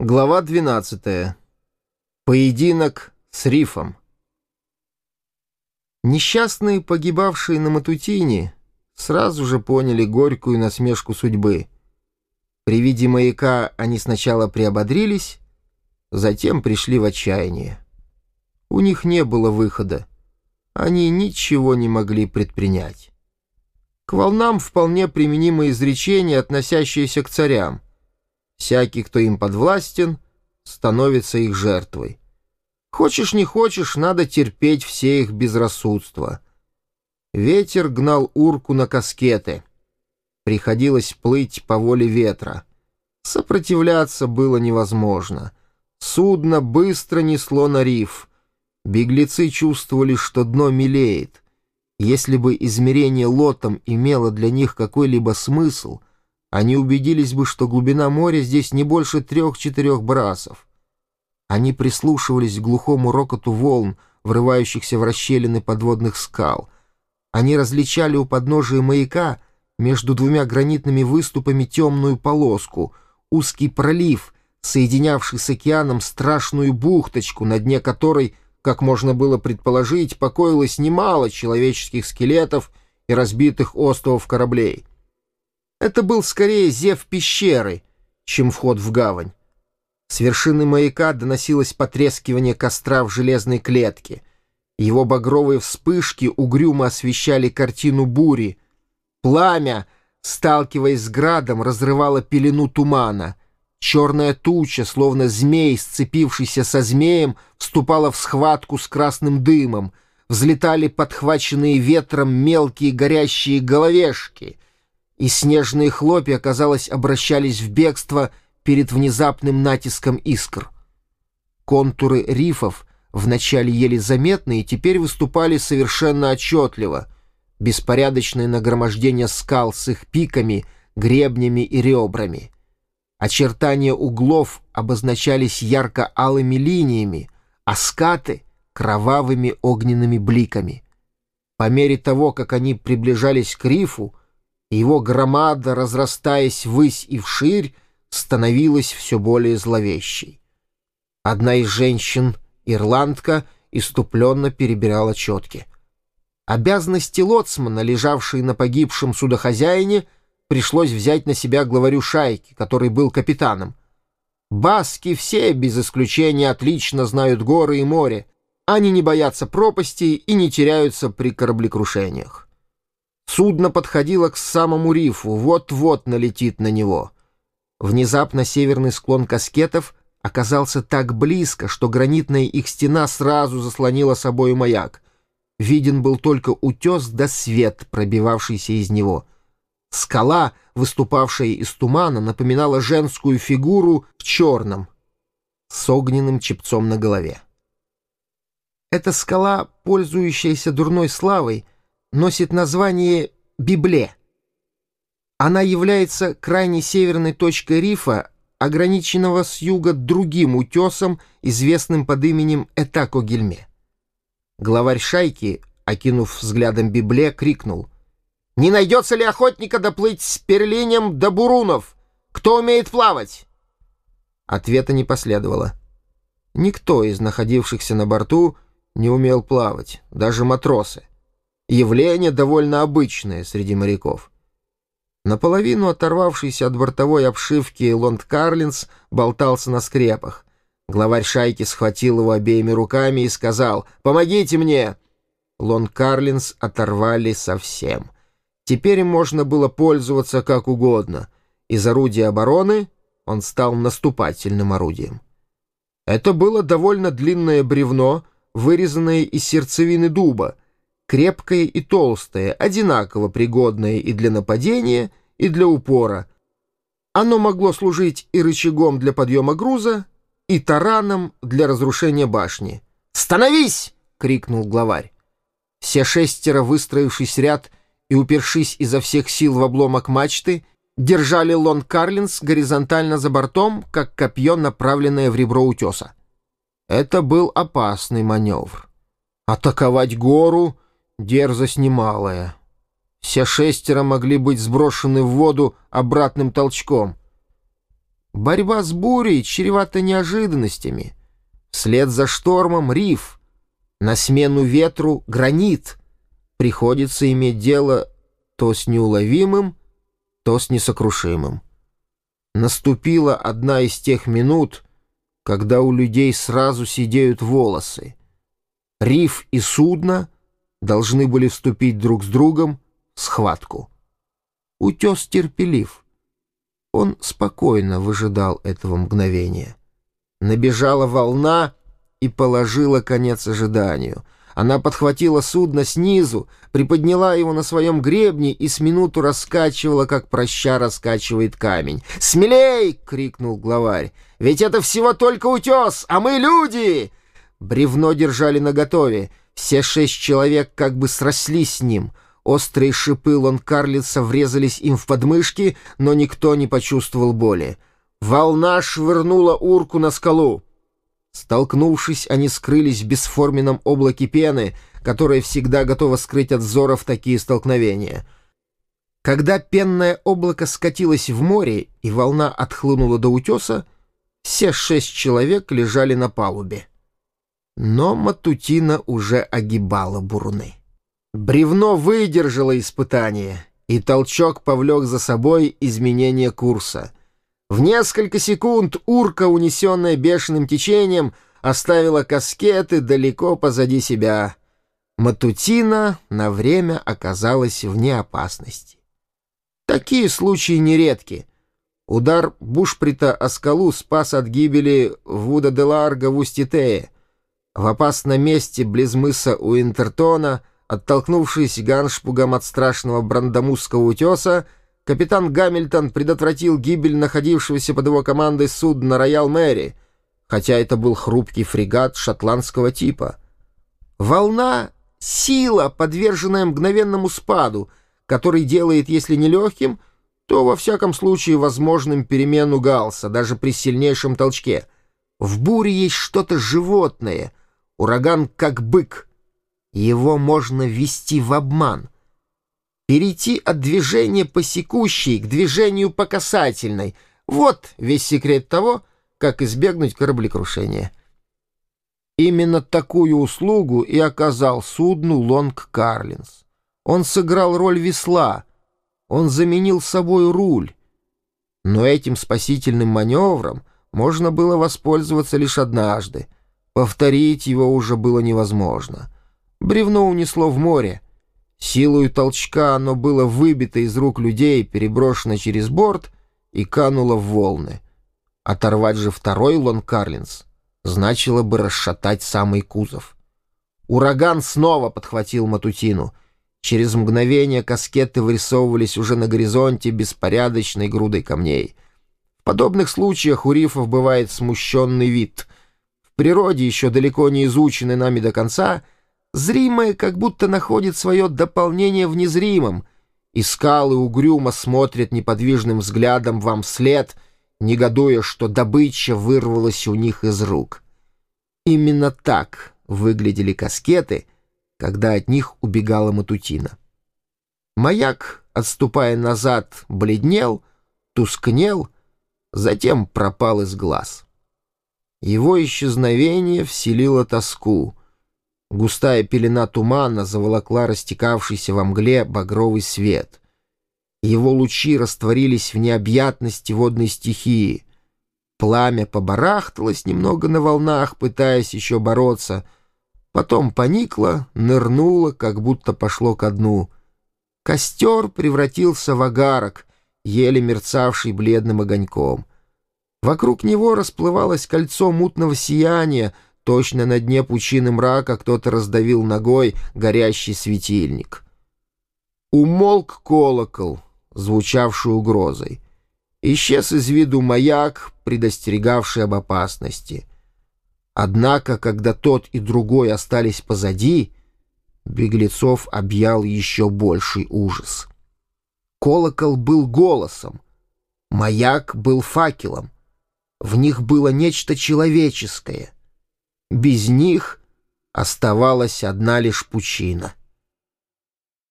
Глава 12. Поединок с рифом. Несчастные, погибавшие на Матутине, сразу же поняли горькую насмешку судьбы. При виде маяка они сначала приободрились, затем пришли в отчаяние. У них не было выхода. Они ничего не могли предпринять. К волнам вполне применимо изречение, относящееся к царям — Всякий, кто им подвластен, становится их жертвой. Хочешь не хочешь, надо терпеть все их безрассудство. Ветер гнал урку на каскеты. Приходилось плыть по воле ветра. Сопротивляться было невозможно. Судно быстро несло на риф. Беглецы чувствовали, что дно мелеет. Если бы измерение лотом имело для них какой-либо смысл — они убедились бы, что глубина моря здесь не больше трех-четырех брасов. Они прислушивались к глухому рокоту волн, врывающихся в расщелины подводных скал. Они различали у подножия маяка между двумя гранитными выступами темную полоску, узкий пролив, соединявший с океаном страшную бухточку, на дне которой, как можно было предположить, покоилось немало человеческих скелетов и разбитых островов кораблей. Это был скорее зев пещеры, чем вход в гавань. С вершины маяка доносилось потрескивание костра в железной клетке. Его багровые вспышки угрюмо освещали картину бури. Пламя, сталкиваясь с градом, разрывало пелену тумана. Черная туча, словно змей, сцепившийся со змеем, вступала в схватку с красным дымом. Взлетали подхваченные ветром мелкие горящие головешки — и снежные хлопья, казалось, обращались в бегство перед внезапным натиском искр. Контуры рифов, вначале еле заметные, теперь выступали совершенно отчетливо. Беспорядочное нагромождение скал с их пиками, гребнями и ребрами. Очертания углов обозначались ярко-алыми линиями, а скаты — кровавыми огненными бликами. По мере того, как они приближались к рифу, его громада, разрастаясь ввысь и вширь, становилась все более зловещей. Одна из женщин, ирландка, иступленно перебирала четки. Обязанности лоцмана, лежавшие на погибшем судохозяине, пришлось взять на себя главарю шайки, который был капитаном. Баски все, без исключения, отлично знают горы и море. Они не боятся пропасти и не теряются при кораблекрушениях. Судно подходило к самому рифу, вот-вот налетит на него. Внезапно северный склон каскетов оказался так близко, что гранитная их стена сразу заслонила собой маяк. Виден был только утес да свет, пробивавшийся из него. Скала, выступавшая из тумана, напоминала женскую фигуру в черном, с огненным чепцом на голове. Эта скала, пользующаяся дурной славой, — носит название Библе. Она является крайней северной точкой рифа, ограниченного с юга другим утесом, известным под именем Этако-Гельме. Главарь шайки, окинув взглядом Библе, крикнул «Не найдется ли охотника доплыть с перлинем до бурунов? Кто умеет плавать?» Ответа не последовало. Никто из находившихся на борту не умел плавать, даже матросы. Явление довольно обычное среди моряков. Наполовину оторвавшийся от бортовой обшивки Лонд Карлинс болтался на скрепах. Главарь шайки схватил его обеими руками и сказал «Помогите мне!» Лонд Карлинс оторвали совсем. Теперь им можно было пользоваться как угодно. Из орудия обороны он стал наступательным орудием. Это было довольно длинное бревно, вырезанное из сердцевины дуба, крепкое и толстое, одинаково пригодное и для нападения, и для упора. Оно могло служить и рычагом для подъема груза, и тараном для разрушения башни. «Становись!» — крикнул главарь. Все шестеро, выстроившись ряд и упершись изо всех сил в обломок мачты, держали Лон Карлинс горизонтально за бортом, как копье, направленное в ребро утеса. Это был опасный маневр. Атаковать гору Дерзость немалая. Все шестеро могли быть сброшены в воду обратным толчком. Борьба с бурей чревата неожиданностями. Вслед за штормом — риф. На смену ветру — гранит. Приходится иметь дело то с неуловимым, то с несокрушимым. Наступила одна из тех минут, когда у людей сразу сидеют волосы. Риф и судно должны были вступить друг с другом в схватку. Утес терпелив. Он спокойно выжидал этого мгновения. Набежала волна и положила конец ожиданию. Она подхватила судно снизу, приподняла его на своем гребне и с минуту раскачивала, как проща раскачивает камень. «Смелей!» — крикнул главарь. «Ведь это всего только утес, а мы люди!» Бревно держали наготове. Все шесть человек как бы срослись с ним — Острые шипы лонкарлица врезались им в подмышки, но никто не почувствовал боли. Волна швырнула урку на скалу. Столкнувшись, они скрылись в бесформенном облаке пены, которое всегда готово скрыть от взоров такие столкновения. Когда пенное облако скатилось в море и волна отхлынула до утеса, все шесть человек лежали на палубе. Но Матутина уже огибала буруны. Бревно выдержало испытание, и толчок повлек за собой изменение курса. В несколько секунд урка, унесенная бешеным течением, оставила каскеты далеко позади себя. Матутина на время оказалась вне опасности. Такие случаи нередки. Удар бушприта о скалу спас от гибели Вуда де Ларго в Уститее. В опасном месте близ мыса Уинтертона — Оттолкнувшись ганшпугом от страшного брандамусского утеса, капитан Гамильтон предотвратил гибель находившегося под его командой судна «Роял Мэри», хотя это был хрупкий фрегат шотландского типа. Волна — сила, подверженная мгновенному спаду, который делает, если не легким, то, во всяком случае, возможным перемену галса, даже при сильнейшем толчке. В буре есть что-то животное, ураган как бык — его можно ввести в обман. Перейти от движения по секущей к движению по касательной — вот весь секрет того, как избегнуть кораблекрушения. Именно такую услугу и оказал судну Лонг Карлинс. Он сыграл роль весла, он заменил собой руль. Но этим спасительным маневром можно было воспользоваться лишь однажды. Повторить его уже было невозможно — Бревно унесло в море. Силою толчка оно было выбито из рук людей, переброшено через борт и кануло в волны. Оторвать же второй Лон Карлинс значило бы расшатать самый кузов. Ураган снова подхватил Матутину. Через мгновение каскеты вырисовывались уже на горизонте беспорядочной грудой камней. В подобных случаях у рифов бывает смущенный вид. Природе, еще далеко не изученной нами до конца — Зримое как будто находит свое дополнение в незримом, и скалы угрюмо смотрят неподвижным взглядом вам вслед, негодуя, что добыча вырвалась у них из рук. Именно так выглядели каскеты, когда от них убегала Матутина. Маяк, отступая назад, бледнел, тускнел, затем пропал из глаз. Его исчезновение вселило тоску — Густая пелена тумана заволокла растекавшийся во мгле багровый свет. Его лучи растворились в необъятности водной стихии. Пламя побарахталось немного на волнах, пытаясь еще бороться. Потом поникло, нырнуло, как будто пошло ко дну. Костер превратился в агарок, еле мерцавший бледным огоньком. Вокруг него расплывалось кольцо мутного сияния, Точно на дне пучины мрака кто-то раздавил ногой горящий светильник. Умолк колокол, звучавший угрозой. Исчез из виду маяк, предостерегавший об опасности. Однако, когда тот и другой остались позади, беглецов объял еще больший ужас. Колокол был голосом, маяк был факелом. В них было нечто человеческое — без них оставалась одна лишь пучина.